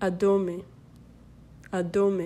אדומה, אדומה.